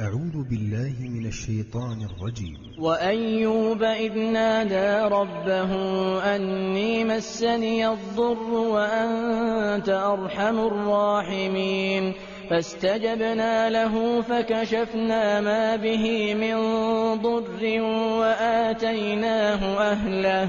أعوذ بالله من الشيطان الرجيم. وأيوب إذ نادى ربه أني مسني الضر وأنت أرحم الراحمين. فاستجبنا له فكشفنا ما به من ضر وآتيناه أهله.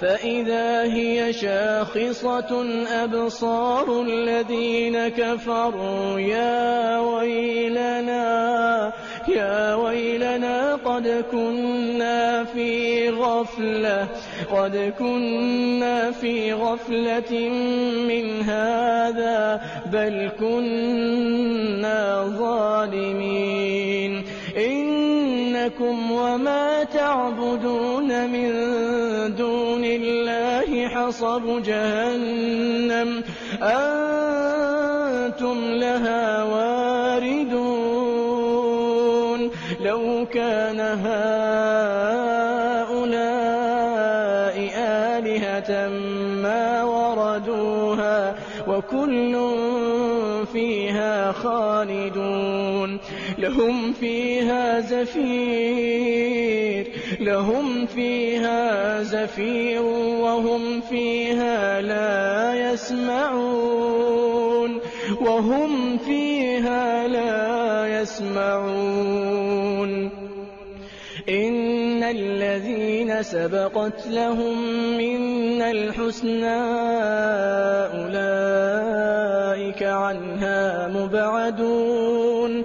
فإذا هي شاخصة أبصار الذين كفروا يا ويلنا يا ويلنا قد كنا في غفلة قد كنا في غفلة من هذا بل كنا ظالمين. إنكم وما تعبدون من دون الله حصب جهنم أنتم لها واردون لو كان هؤلاء آلهة ما وردوها وكل فيها خالدون. لهم فيها زفير. لهم فيها زفير وهم فيها لا يسمعون. وهم فيها لا يسمعون. إن الذين سبقت لهم منا الحسنى أولئك عنها مبعدون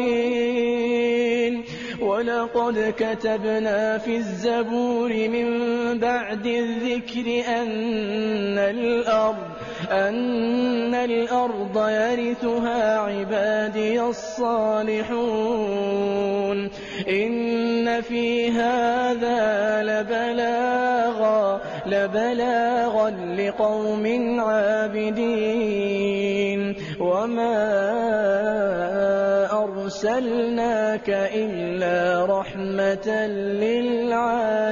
ولقد كتبنا في الزبور من بعد الذكر أن الأرض أن الأرض يرثها عبادي الصالحون. إن في هذا لبلاغا لبلاغا لقوم عابدين. وما أرسلناك إلا رحمة للعالمين.